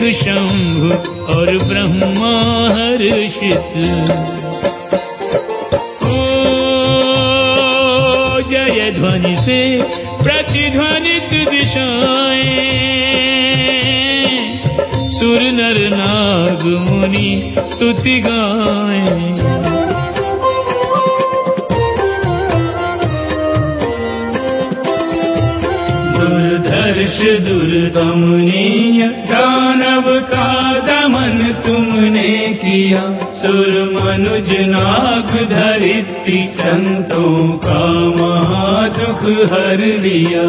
देख शंभु और ब्रह्मा हर्षित। ओ, जय ध्वनि से प्रतिध्वनित दिशाएँ। सुर नर नाग मुनि स्तुति गाएँ। दुर्धर्ष दुर्दमनीय सुर मनुज नाग धरित्री संतों का महा दुख हर लिया।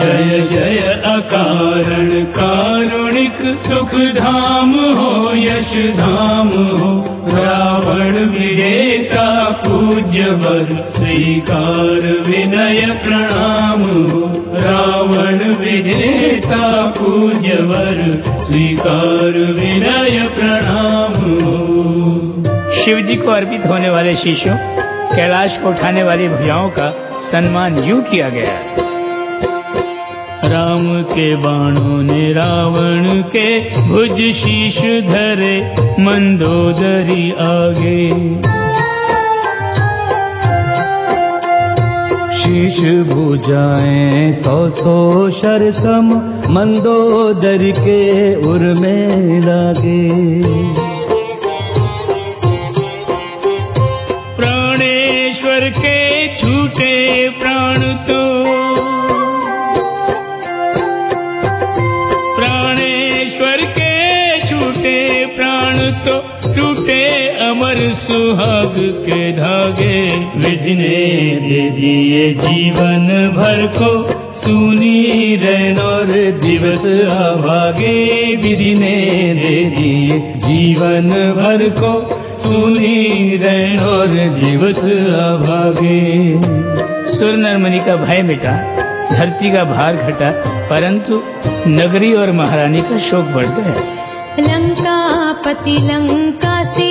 जय जय अकारण कारुणिक सुख धाम हो यश धाम हो। रावण विजेता पूज्य वर स्वीकार विनय प्रणाम हो रावण विजेता पूज्य वर स्वीकार विनय प्रणाम। शिव जी को अर्पित होने वाले शिष्यों कैलाश को उठाने वाली भुजाओं का सम्मान यूँ किया गया। राम के बाणों ने रावण के भुज शीश धरे मंदोदरी आगे। शीश भुजाएँ सौ सौ शरसम मंदोदर के उर्मे लागे। प्राणेश्वर के छूटे प्राण तो अमर सुहाग के धागे विधि ने दे दिए। जीवन भर को सुनी रैन और दिवस अभागे विधि ने दे दिए। जीवन भर को सुनी रैन और दिवस अभागे। सुर नरमनी का भय मिटा धरती का भार घटा परंतु नगरी और महारानी का शोक बढ़ गया लंका पति लंका से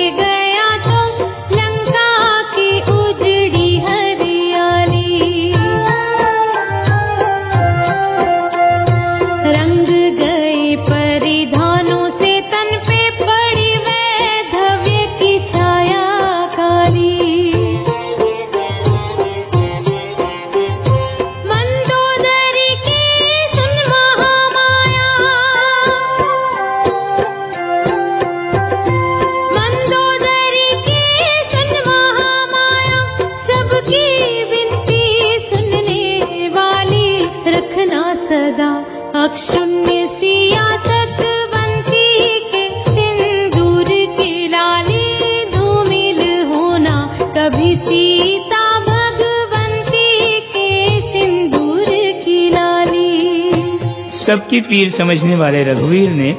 पीर समझने वाले रघुवीर ने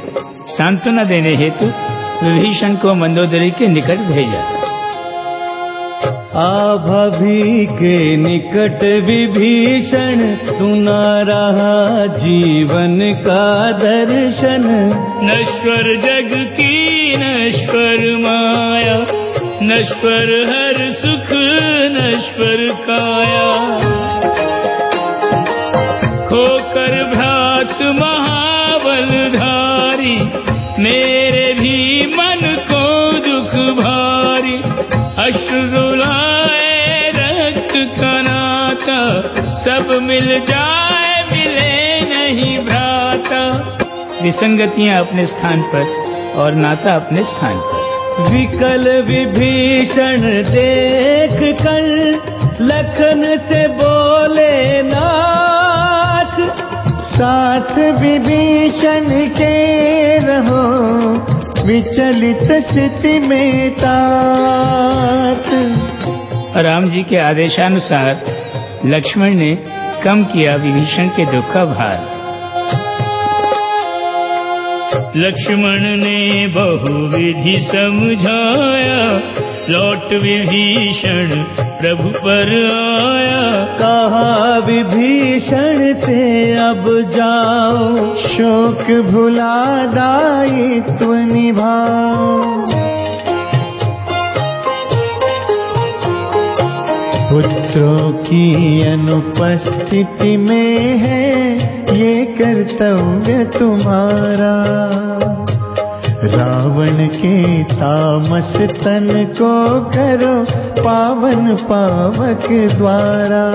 सांत्वना देने हेतु विभीषण को मंदोदरी के निकट भेजा। आभभी के निकट विभीषण सुना रहा जीवन का दर्शन। नश्वर जग की नश्वर माया नश्वर हर सुख नश्वर काया। खोकर भ्रात महाबल धारी मेरे भी मन को दुख भारी। अश्रु रुलाए रक्त का सब मिल जाए, मिले नहीं भ्राता। विसंगतियाँ अपने स्थान पर और नाता अपने स्थान पर। विकल विभीषण देख कर लखन से बोले साथ विभीषण के रहो विचलित स्थिति में तात राम जी के आदेशानुसार लक्ष्मण ने कम किया विभीषण के दुख का भार। लक्ष्मण ने बहुविधि समझाया लौट विभीषण प्रभु पर आया। कहा, विभीषण, से अब जाओ, शोक भुला दायित्व निभाओ। पुत्रों की अनुपस्थिति में है, ये कर्तव्य तुम्हारा। रावण के तामस तन को करो पावन पावक द्वारा।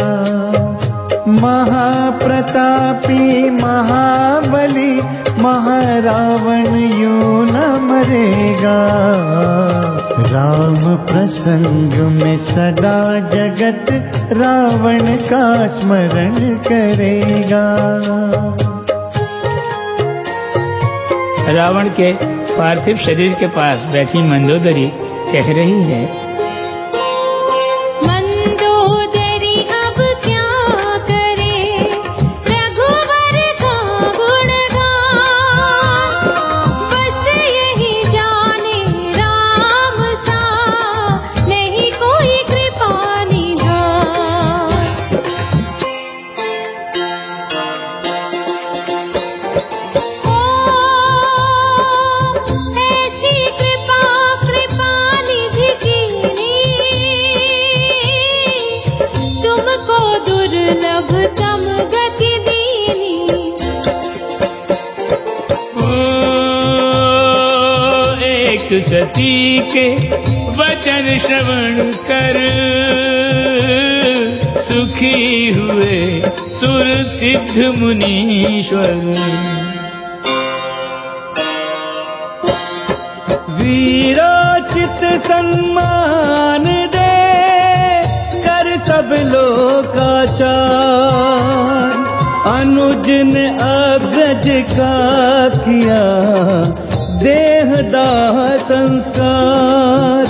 महाप्रतापी महाबली महारावण यू न मरेगा। राम प्रसंग में सदा जगत रावण का स्मरण करेगा। रावण के पार्थिव शरीर के पास बैठी मंदोदरी कह रही है। एक के वचन श्रवण कर। सुखी हुए सुर सिद्ध मुनीश्वर। वीरोचित सम्मान दे कर सब लोकाचार। अनुज ने अग्रज का किया देहदाह संस्कार।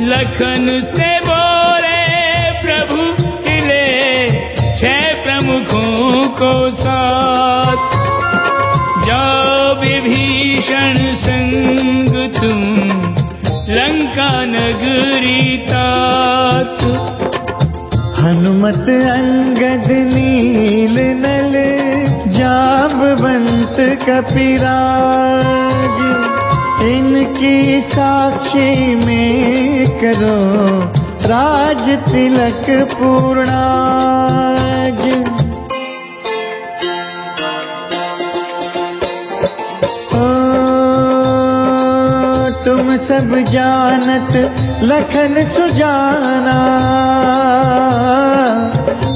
लखन से बोले प्रभु किले छह प्रमुखों को साथ। जाओ विभीषण संग तुम लंका नगरी तात। हनुमत अंगद नील नल जाम्बवंत कपिराज। इनकी साक्षी में करो राज तिलक पूर्णाज। तुम सब जानत लखन सुजाना।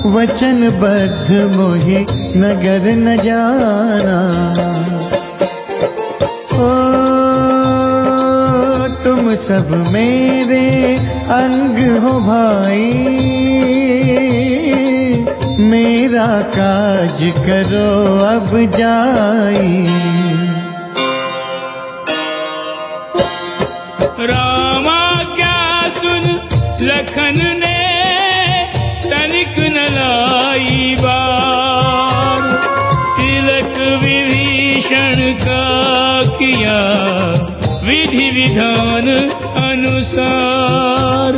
वचन बद्ध मोहि नगर न जाना। सब मेरे अंग हो भाई। मेरा काज करो अब जाई। रामाज्ञा सुन? लखन ने तनिक न लाई बार तिलक विभीषण का किया विधि विधान अनुसार।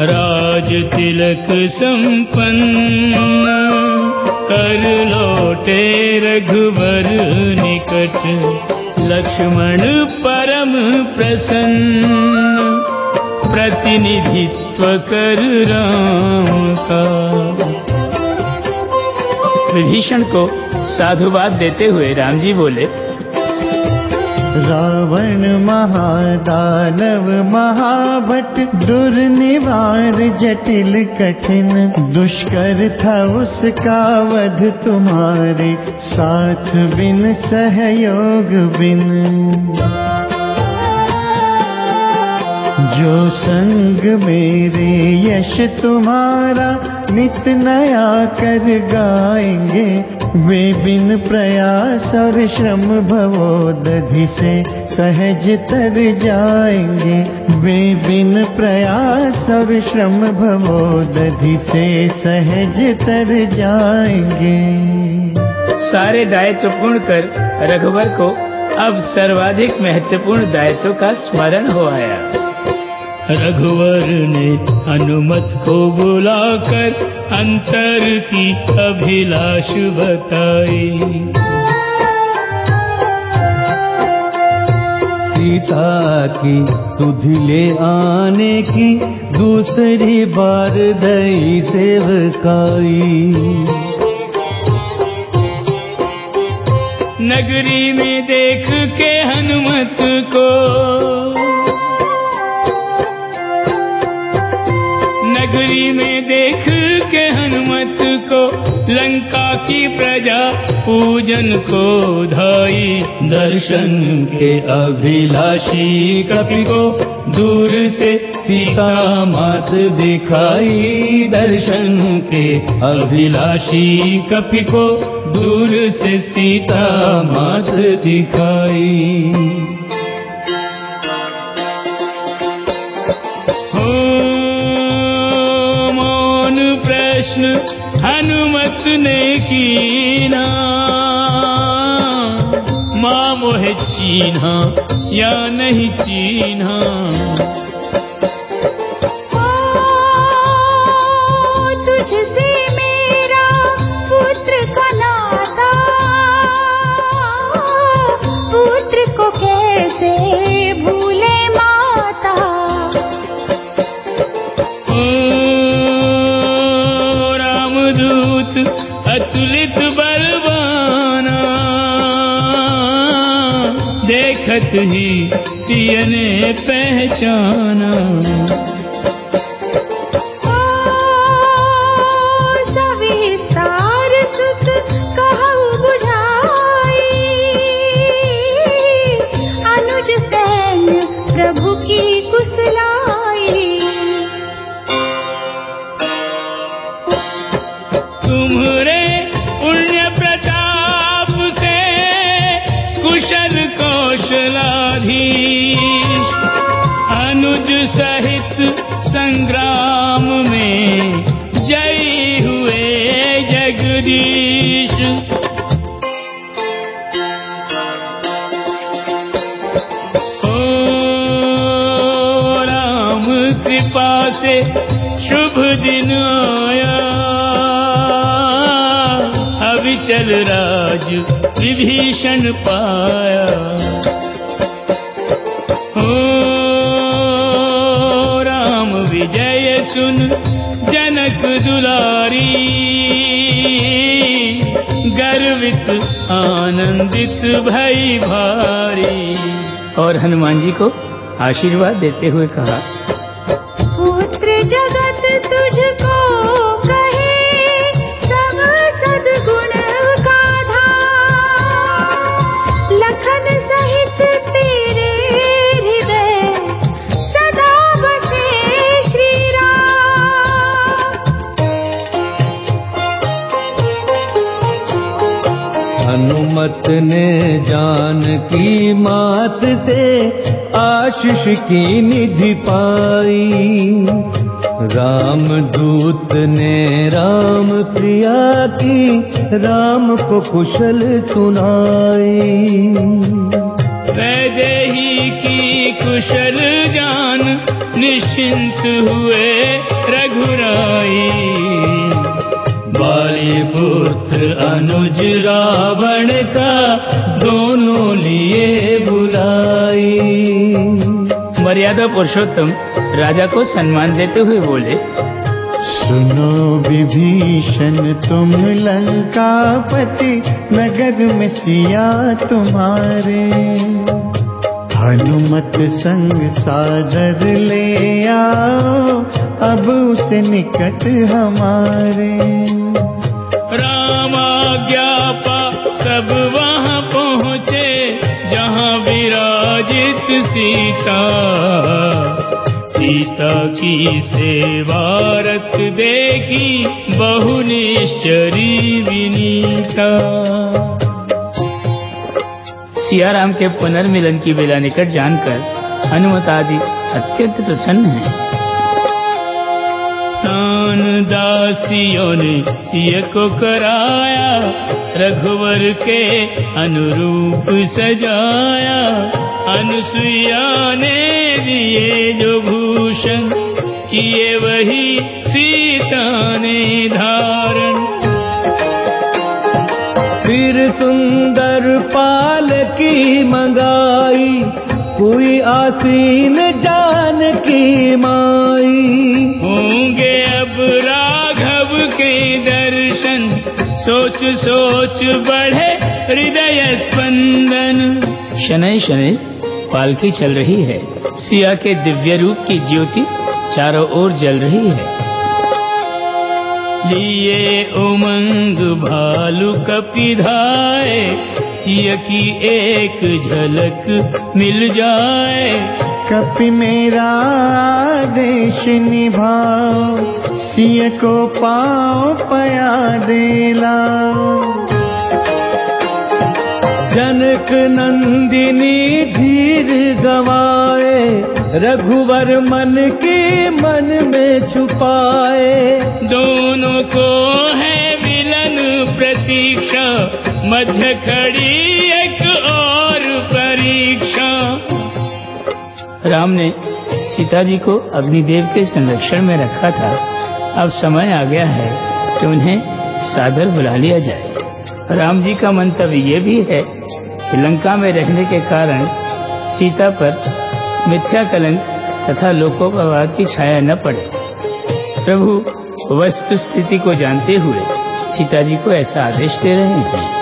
राज तिलक संपन्न कर लौटे रघुवर निकट। लक्ष्मण परम प्रसन्न प्रतिनिधित्व कर राम का। विभीषण को साधुवाद देते हुए राम जी बोले, रावण महादानव महाभट, दुर्निवार जटिल कठिन, दुष्कर था उसका वध तुम्हारे, साथ बिन सहयोग बिन। जो संग मेरे यश तुम्हारा, नित नया कर गाएँगे वे बिन प्रयास और श्रम भवोदधि से सहज तर जाएँगे। वे बिन प्रयास और श्रम भवोदधि से सहज तर जाएँगे। सारे दायित्व पूर्ण कर रघुवर को अब सर्वाधिक महत्वपूर्ण दायित्व का स्मरण हो आया। रघुवर ने हनुमत को बुलाकर अंतर की अभिलाष बताई। सीता की सुधि ले आने की दूसरी बार दई सेवकाई। नगरी में देख के हनुमत को नगरी में देख के हनुमत को, लंका की प्रजा पूजन को धाई। दर्शन के अभिलाषी कपि को दूर से सीता मात दिखाई। दर्शन के अभिलाषी कपि को दूर से सीता मात दिखाई। प्रश्न हनुमत ने कीना। माँ मोह चीना या नहीं चीन्हा। देखत ही सिय ने पहचाना। अविचल राज विभीषण पाया। हो राम विजय सुन जनक दुलारी, गर्वित आनंदित भई भारी। और हनुमान जी को आशीर्वाद देते हुए कहा ने जान की मात से आशीष की निधि पाई। राम दूत ने राम प्रिया की, राम को कुशल सुनाई। वैदेही की कुशल जान निश्चिंत हुए रघुराई। बाली पुत्र अनुज रावण का दोनों लिए बुलाई। मर्यादा पुरुषोत्तम राजा को सम्मान देते हुए बोले, सुनो विभीषण, तुम लंकापति नगर में सिया तुम्हारे। हनुमत संग सादर ले आओ, अब उस निकट हमारे। सब वहाँ पहुँचे, जहाँ विराजित सीता। सीता की सेवारत देखी, बहु निश्चरी विनीता। सियाराम के पुनर्मिलन की बेला निकट जानकर हनुमत आदि अत्यंत प्रसन्न हैं। स्नान दासियों ने सिय को कराया, रघुवर के अनुरूप सजाया। अनुसुईया ने दिए जो भूषण किए, वही सीता ने धारण। फिर सुंदर पाल की मंगाई हुई आसीन जान की माई। होंगे अब राघव के दर्शन। सोच सोच बढ़े हृदय स्पंदन। शनै शनै पालकी चल रही है। सिया के दिव्य रूप की ज्योति चारों ओर जल रही है। लिए उमंग भालू कपिधाए सिय की एक झलक मिल जाए। कपि मेरा आदेश निभाओ सिय को पाओ पया देला जनक नंदिनी धीर गवाए रघुवर मन के मन में छुपाए। दोनों को है प्रतीक्षा, मध्य खड़ी एक और परीक्षा। राम ने सीता जी को अग्निदेव के संरक्षण में रखा था। अब समय आ गया है कि उन्हें सादर बुला लिया जाए। राम जी का मंतव्य ये भी है कि लंका में रहने के कारण सीता पर मिथ्या कलंक तथा लोकोपवाद की छाया न पड़े। प्रभु वस्तु स्थिति को जानते हुए सीता जी को ऐसा आदेश दे रहे हैं।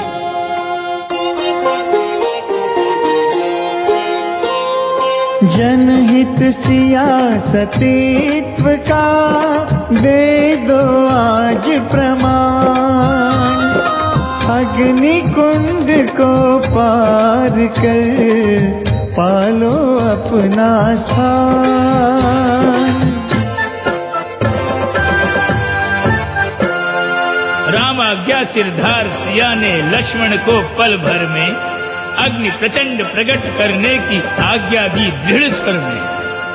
जनहित सियासतीत्व का दे दो आज प्रमाण। अग्नि कुंड को पार कर पालो अपना स्थान। आज्ञा सिरधार सिया ने लक्ष्मण को पल भर में अग्नि प्रचंड प्रकट करने की आज्ञा दी दृढ़ स्वर में।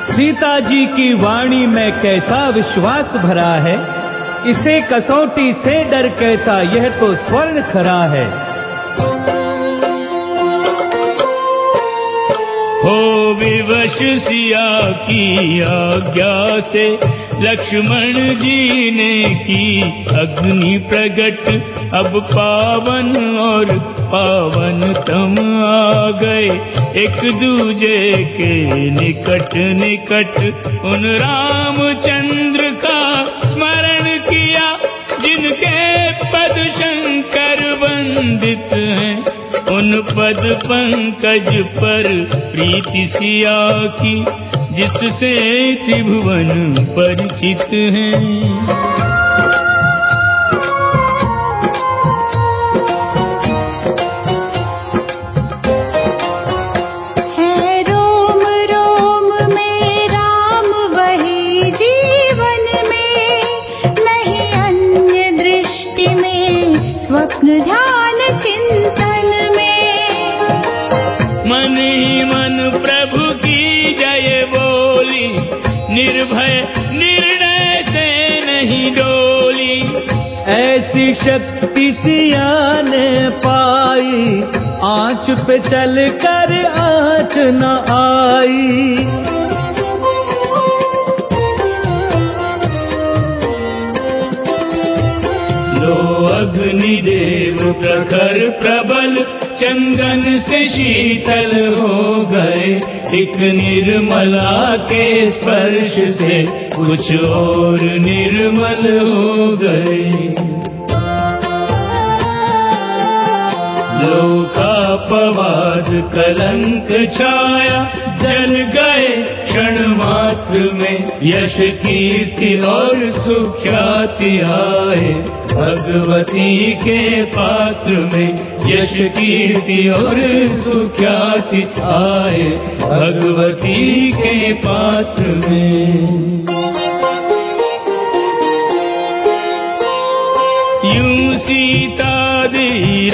सीता जी की वाणी में कैसा विश्वास भरा है? इसे कसौटी से डर कैसा यह तो स्वर्ण खरा है। हो विवश सिया की आज्ञा से लक्ष्मण जी ने की अग्नि प्रगट। अब पावन और पावन तम आ गए। एक दूजे के निकट निकट उन रामचंद्र का स्मरण किया, जिनके पद शंकर वंदित हैं। उन पद पंकज पर प्रीति सिया की जिससे त्रिभुवन परिचित हैं। निर्णय से नहीं डोली, ऐसी शक्ति सिया ने पाई। आँच पे चल कर आँच न आई। अग्निदेव प्रखर प्रबल, चंदन से शीतल हो गए। एक निर्मला के स्पर्श से कुछ और निर्मल हो गए। लोकापवाद कलंक छाया, जल गए क्षण मात्र में। यश कीर्ति और सुख्याति आए। भगवती के पात्र में यश कीर्ति और सुख्याति आए भगवती के पात्र में। यूँ सीता दी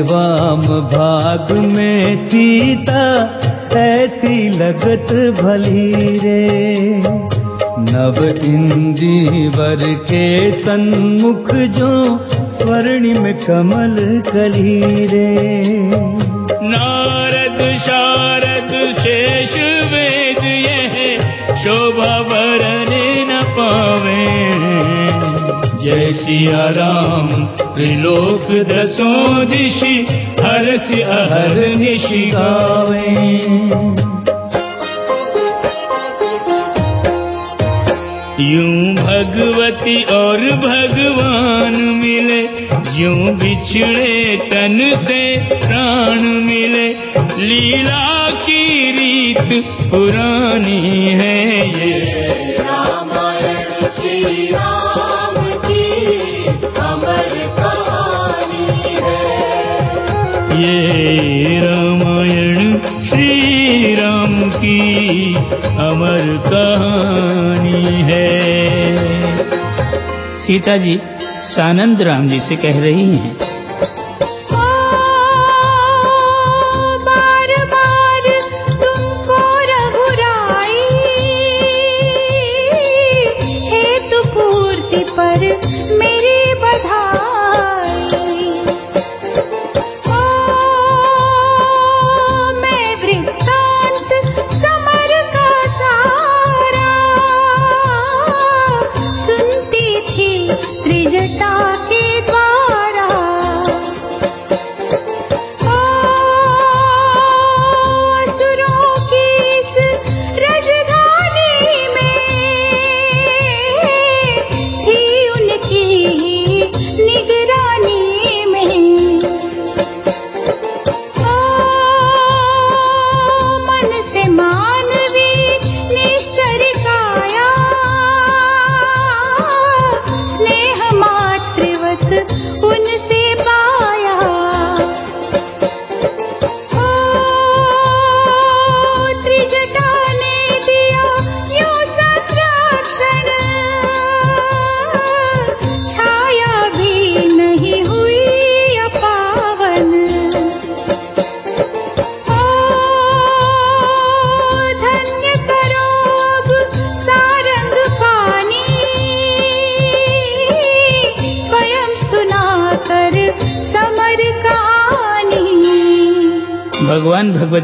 वाम भाग में सीता, ऐसी लगत भली रे। नव इंदीवर के सन्मुख जो स्वर्णिम कमल कलीरे नारद, शारद, शेष वेद यह शोभा भरने न पावे। जय सिया राम त्रिलोक दसों दिशि हरस अहर निशि गावे। यूँ भगवती और भगवान मिले, यूँ बिछड़े तन से प्राण मिले। लीला की रीत पुरानी है ये रामायण श्री राम की अमर कहानी है। सीता जी सानंद राम जी से कह रही हैं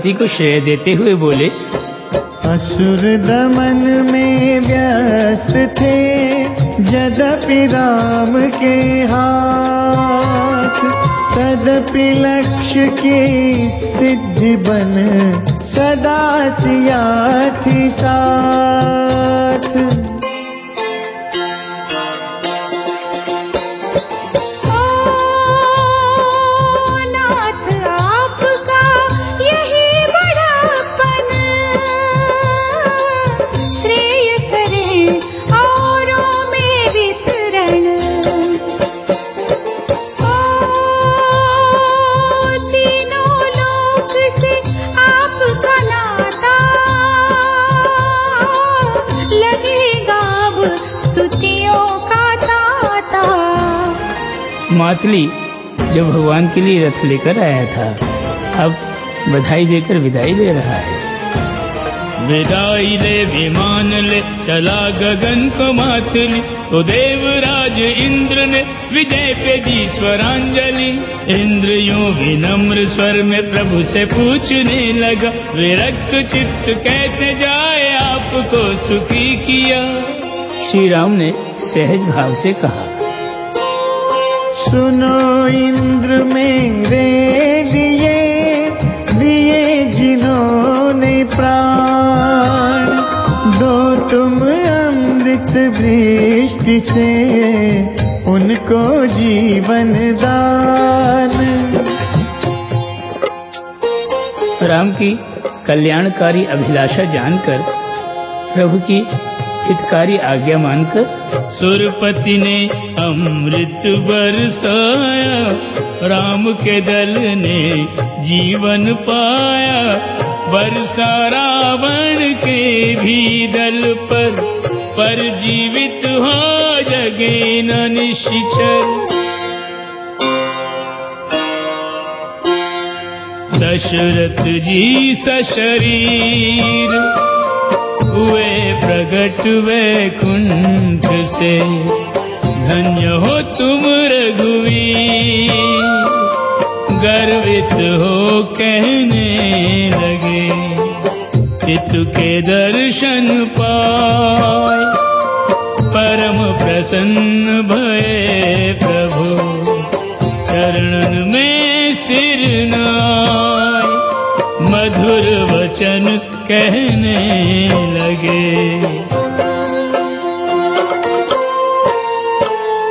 भगवान को श्रेय देते हुए बोले, असुर दमन में व्यस्त थे जदपि राम के हाथ, तदपि लक्ष्य की सिद्धि बन सदा सिया थी साथ। मातली जो भगवान के लिए रथ लेकर आया था अब बधाई देकर विदाई दे रहा है। विदाई ले विमान ले चला गगन को मातली तो देवराज इंद्र ने विजय पे दी स्वरांजलि। इंद्र यूँ विनम्र स्वर में प्रभु से पूछने लगा विरक्त चित्त कैसे जाए आपको सुखी किया? श्री राम ने सहज भाव से कहा सुनो इंद्र मेरे लिए, दिए जिन्होंने प्राण। दो तुम अमृत वृष्टि से उनको जीवन दान। राम की कल्याणकारी अभिलाषा जानकर प्रभु की हितकारी आज्ञा मानकर सुरपति ने अमृत बरसाया, राम के दल ने जीवन पाया। बरसा रावण के भी दल पर पर जीवित हो जगे न निश्चर। दशरथ जी सशरीर हुए प्रगट वैकुंठ से। धन्य हो तुम रघुवीर। गर्वित हो कहने लगे। पितु के दर्शन पाए। परम प्रसन्न भये प्रभु। चरणन में सिर नाय मधुर वचन कहने लगे।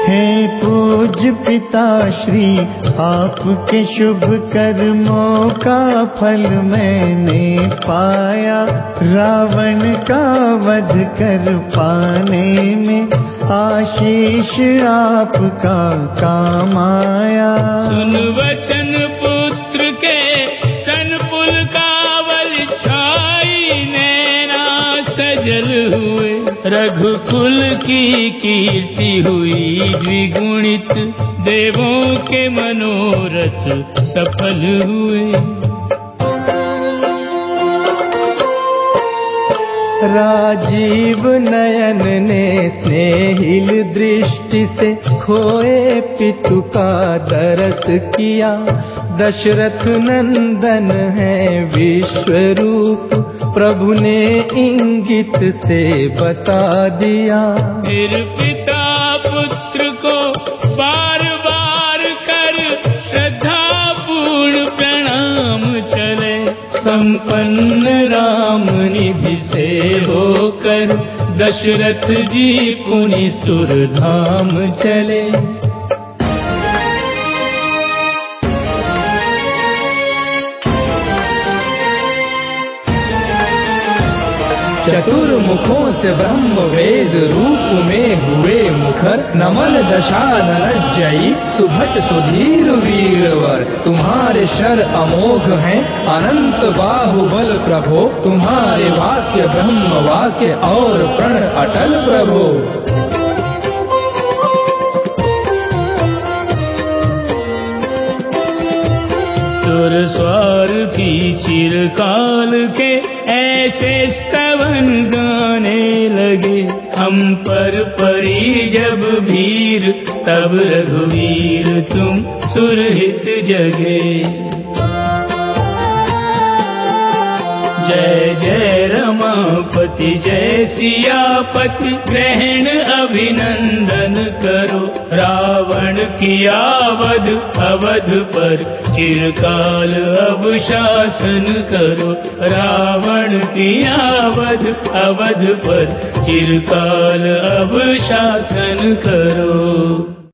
हे पूज्य पिता श्री आपके शुभ कर्मों का फल मैंने पाया। रावण का वध कर पाने में आशीष आपका काम आया। सुन वचन पुत्र रघुकुल की कीर्ति हुई द्विगुणित, देवों के मनोरथ सफल हुए। राजीव नयन ने स्नेहिल दृष्टि से खोए पितु का दरस किया। दशरथ नंदन है विश्व रूप प्रभु ने इंगित से बता दिया। फिर पिता पुत्र को बार बार कर श्रद्धा पूर्ण प्रणाम चले। संपन्न राम निधि से होकर दशरथ जी पुनि सुर धाम चले। चतुर्मुखों से ब्रह्म वेद रूप में हुए मुखर नमन दशानन जयी सुभट सुधीर वीरवर तुम्हारे शर अमोघ हैं, अनंत बाहुबल प्रभो। तुम्हारे वाक्य ब्रह्म वाक्य और प्रण अटल प्रभो। सुर स्वर की चिरकाल के ऐसे स्तवन गाने लगे हम पर परी जब भीर तब रघुवीर तुम सुरहित जगे जय जय रमापति, जय सियापति ग्रहण अभिनंदन करो। रावण किया वध अवध पर चिरकाल अब शासन करो। रावण किया वध अवध पर चिरकाल अब शासन करो।